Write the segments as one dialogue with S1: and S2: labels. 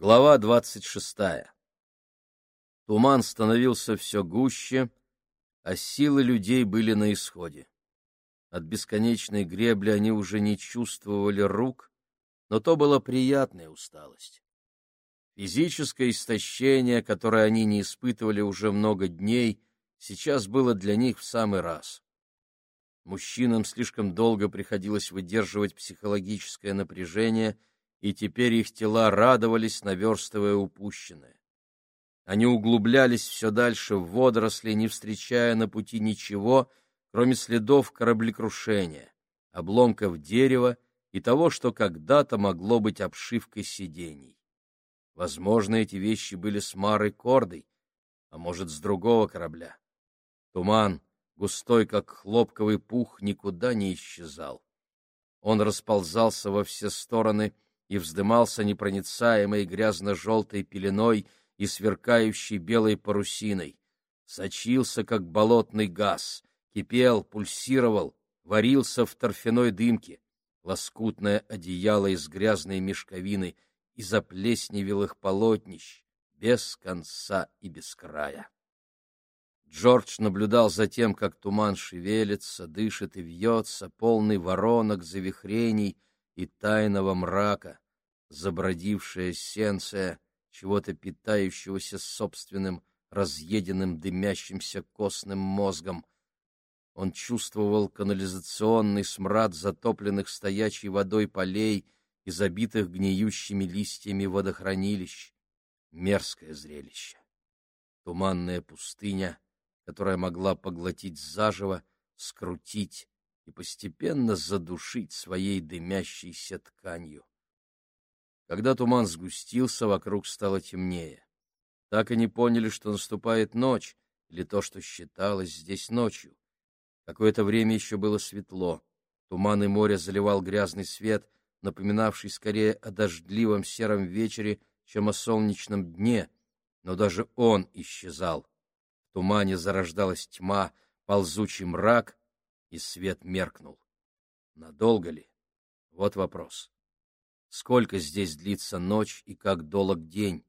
S1: Глава двадцать шестая. Туман становился все гуще, а силы людей были на исходе. От бесконечной гребли они уже не чувствовали рук, но то была приятная усталость. Физическое истощение, которое они не испытывали уже много дней, сейчас было для них в самый раз. Мужчинам слишком долго приходилось выдерживать психологическое напряжение, и теперь их тела радовались, наверстывая упущенное. Они углублялись все дальше в водоросли, не встречая на пути ничего, кроме следов кораблекрушения, обломков дерева и того, что когда-то могло быть обшивкой сидений. Возможно, эти вещи были с Марой Кордой, а может, с другого корабля. Туман, густой, как хлопковый пух, никуда не исчезал. Он расползался во все стороны и вздымался непроницаемой грязно-желтой пеленой и сверкающей белой парусиной. Сочился, как болотный газ, кипел, пульсировал, варился в торфяной дымке. Лоскутное одеяло из грязной мешковины и заплесневелых полотнищ, без конца и без края. Джордж наблюдал за тем, как туман шевелится, дышит и вьется, полный воронок, завихрений и тайного мрака, забродившая сенция чего-то питающегося собственным разъеденным дымящимся костным мозгом. Он чувствовал канализационный смрад затопленных стоячей водой полей и забитых гниющими листьями водохранилищ. Мерзкое зрелище. Туманная пустыня — которая могла поглотить заживо, скрутить и постепенно задушить своей дымящейся тканью. Когда туман сгустился, вокруг стало темнее. Так и не поняли, что наступает ночь, или то, что считалось здесь ночью. Какое-то время еще было светло. Туман и море заливал грязный свет, напоминавший скорее о дождливом сером вечере, чем о солнечном дне, но даже он исчезал. В тумане зарождалась тьма, ползучий мрак, и свет меркнул. Надолго ли? Вот вопрос. Сколько здесь длится ночь и как долг день?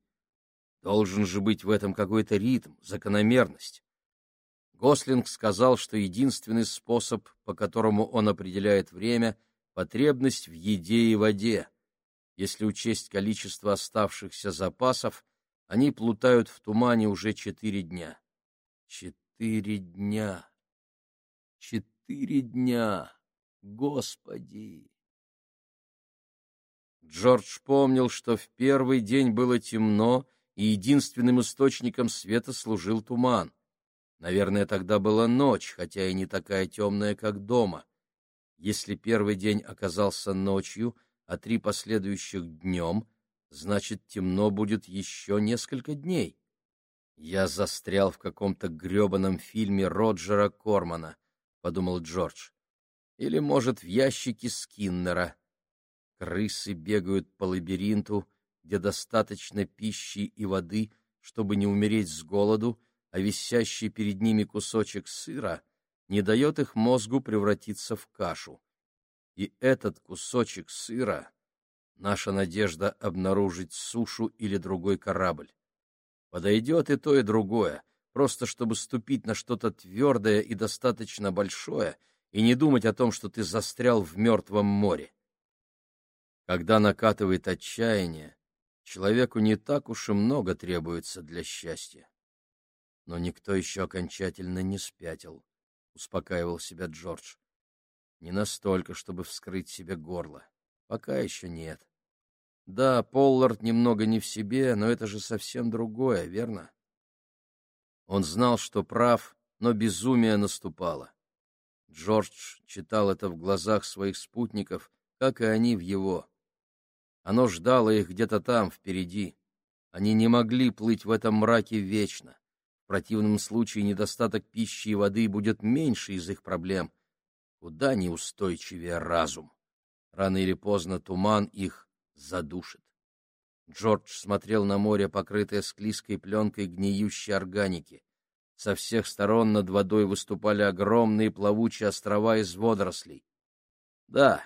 S1: Должен же быть в этом какой-то ритм, закономерность. Гослинг сказал, что единственный способ, по которому он определяет время, — потребность в еде и воде. Если учесть количество оставшихся запасов, они плутают в тумане уже четыре дня. Четыре дня. Четыре дня. Господи! Джордж помнил, что в первый день было темно, и единственным источником света служил туман. Наверное, тогда была ночь, хотя и не такая темная, как дома. Если первый день оказался ночью, а три последующих — днем, значит, темно будет еще несколько дней. «Я застрял в каком-то гребаном фильме Роджера Кормана», — подумал Джордж. «Или, может, в ящике Скиннера. Крысы бегают по лабиринту, где достаточно пищи и воды, чтобы не умереть с голоду, а висящий перед ними кусочек сыра не дает их мозгу превратиться в кашу. И этот кусочек сыра — наша надежда обнаружить сушу или другой корабль. Подойдет и то, и другое, просто чтобы ступить на что-то твердое и достаточно большое и не думать о том, что ты застрял в мертвом море. Когда накатывает отчаяние, человеку не так уж и много требуется для счастья. Но никто еще окончательно не спятил, — успокаивал себя Джордж. Не настолько, чтобы вскрыть себе горло. Пока еще нет. Да, Поллард немного не в себе, но это же совсем другое, верно? Он знал, что прав, но безумие наступало. Джордж читал это в глазах своих спутников, как и они в его. Оно ждало их где-то там, впереди. Они не могли плыть в этом мраке вечно. В противном случае недостаток пищи и воды будет меньше из их проблем. Куда неустойчивее разум. Рано или поздно туман их задушит. Джордж смотрел на море, покрытое склизкой пленкой гниющей органики. Со всех сторон над водой выступали огромные плавучие острова из водорослей. Да,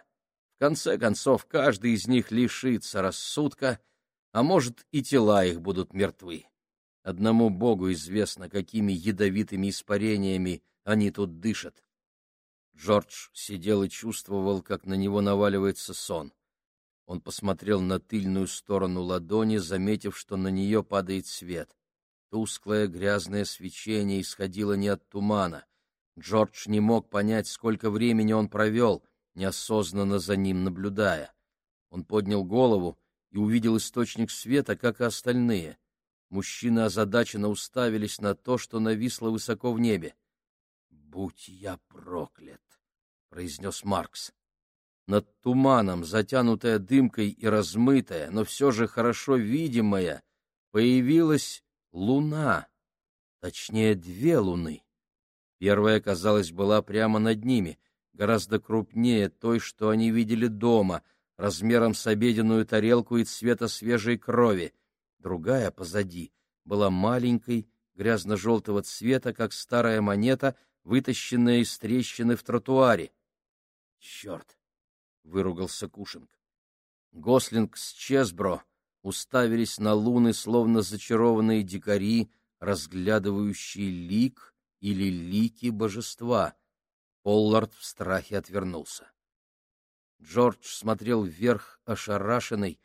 S1: в конце концов, каждый из них лишится рассудка, а может, и тела их будут мертвы. Одному Богу известно, какими ядовитыми испарениями они тут дышат. Джордж сидел и чувствовал, как на него наваливается сон. Он посмотрел на тыльную сторону ладони, заметив, что на нее падает свет. Тусклое грязное свечение исходило не от тумана. Джордж не мог понять, сколько времени он провел, неосознанно за ним наблюдая. Он поднял голову и увидел источник света, как и остальные. Мужчины озадаченно уставились на то, что нависло высоко в небе. «Будь я проклят!» — произнес Маркс. Над туманом, затянутая дымкой и размытая, но все же хорошо видимая, появилась луна, точнее, две луны. Первая, казалось, была прямо над ними, гораздо крупнее той, что они видели дома, размером с обеденную тарелку и цвета свежей крови. Другая, позади, была маленькой, грязно-желтого цвета, как старая монета, вытащенная из трещины в тротуаре. «Черт!» выругался Кушинг. Гослинг с Чесбро уставились на луны, словно зачарованные дикари, разглядывающие лик или лики божества. Поллард в страхе отвернулся. Джордж смотрел вверх, ошарашенный,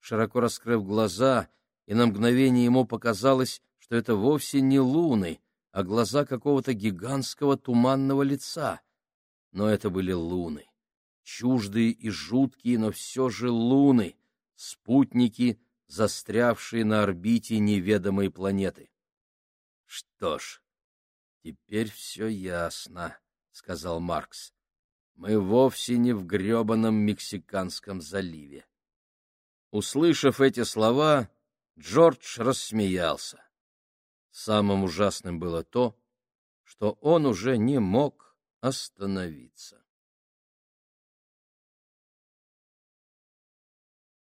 S1: широко раскрыв глаза, и на мгновение ему показалось, что это вовсе не луны, а глаза какого-то гигантского туманного лица. Но это были луны чуждые и жуткие, но все же луны, спутники, застрявшие на орбите неведомой планеты. — Что ж, теперь все ясно, — сказал Маркс. — Мы вовсе не в гребаном Мексиканском заливе. Услышав эти слова, Джордж рассмеялся. Самым ужасным было то, что он уже не мог остановиться.